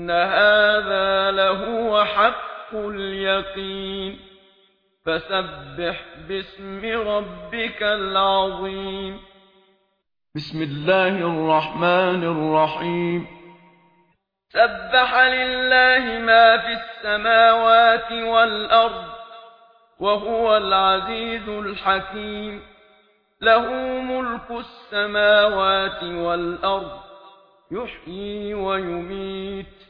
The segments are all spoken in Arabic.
ان هذا له حق اليقين فسبح باسم ربك العظيم بسم الله الرحمن الرحيم سبح لله ما في السماوات والارض وهو العزيز الحكيم له ملك السماوات والارض يحيي ويميت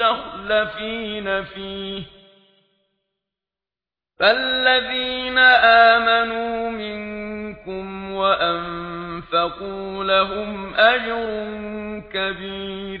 مستخلفين فيه فالذين آمنوا منكم وأنفقوا لهم أجر كبير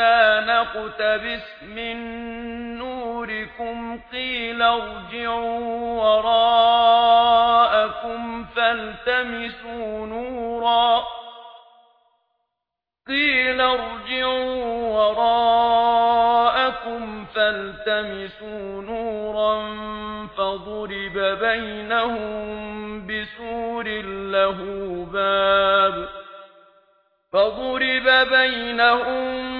كنا نقتبس من نوركم قيل ارجعوا وراءكم فالتمسوا نورا. قيل ارجعوا وراءكم فالتمسوا نورا فضرب بينهم بسور له باب. فضرب بينهم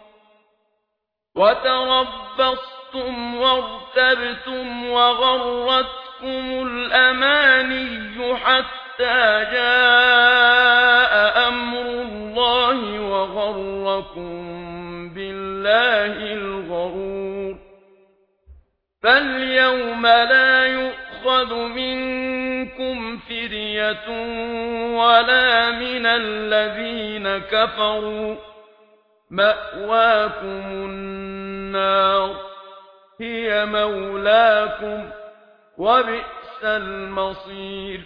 وتربصتم وارتبتم وغرتكم الأماني حتى جاء أمر الله وغركم بالله الغرور فاليوم لا يؤخذ منكم فرية ولا من الذين كفروا مَأْوَاكُمُ النَّارُ هِيَ مَوْلَاكُمْ وَبِئْسَ الْمَصِيرُ